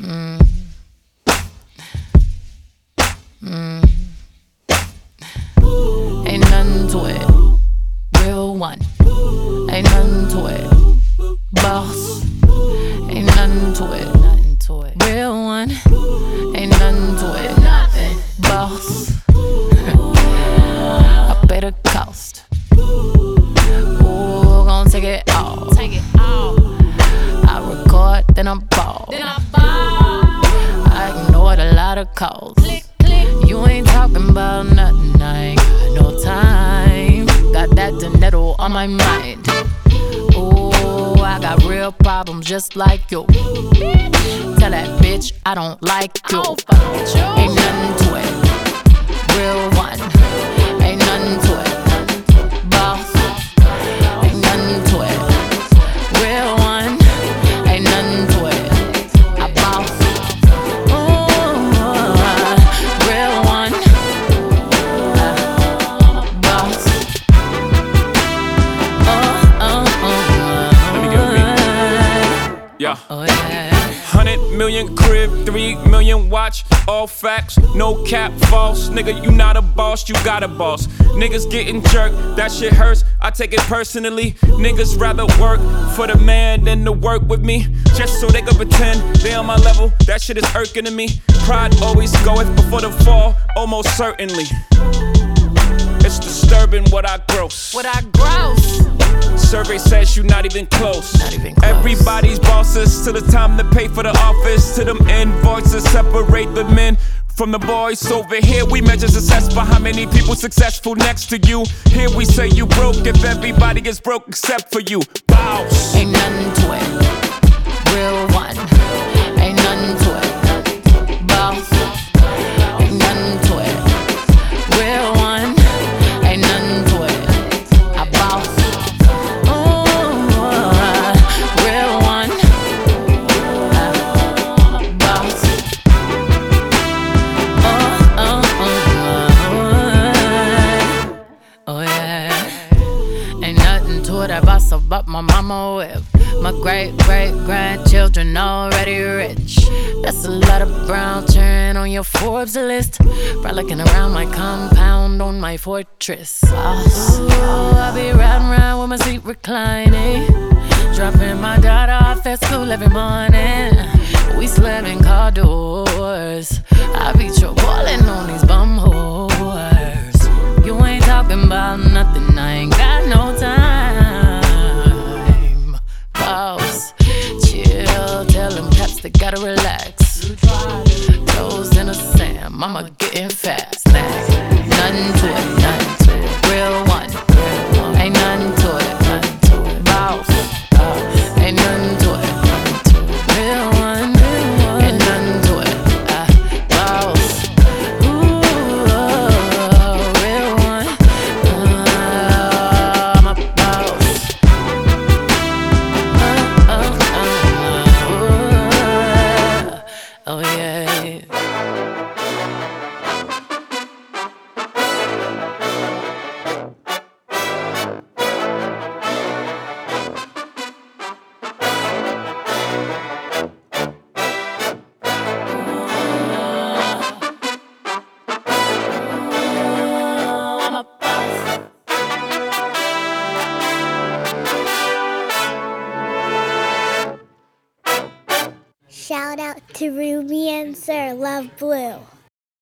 Mm. Mm. Ain't nothing to it. Real one. Ain't nothing to it. Boss. Ain't nothing to it. Nothing to it. Real one. Ain't nothing to it. Nothing. Boss. I pay the cost. Ooh, gon' take it all. Take it all. I record, then I ball. Then I ball. I ignored a lot of calls. Click, click. You ain't talking about nothing, I ain't got no time. Got that dinero on my mind. Ooh, I got real problems just like you. Tell that bitch I don't like I don't fuck with you. Ain't nothing to it. Real million crib, three million watch, all facts, no cap, false. Nigga, you not a boss, you got a boss. Niggas getting jerked, that shit hurts, I take it personally. Niggas rather work for the man than to work with me. Just so they can pretend they on my level, that shit is irking to me. Pride always goeth before the fall, almost certainly. It's disturbing what I gross. What I gross. Survey says you not even close. Not even close. Everybody's bosses till it's time to pay for the office. To them invoices separate the men from the boys. Over here we measure success by how many people successful next to you. Here we say you broke if everybody is broke except for you. Bows. Ain't nothing to it. I boss about my mama whip. My great great grandchildren already rich. That's a lot of brown churn on your Forbes list. Frolicking around my compound on my fortress. Oh, I be riding around with my seat reclining. Dropping my daughter off at school every morning. We slamming car doors. Mama getting fast. Nah, nothing to it, nothing Shout out to Rumi and Sir Love Blue.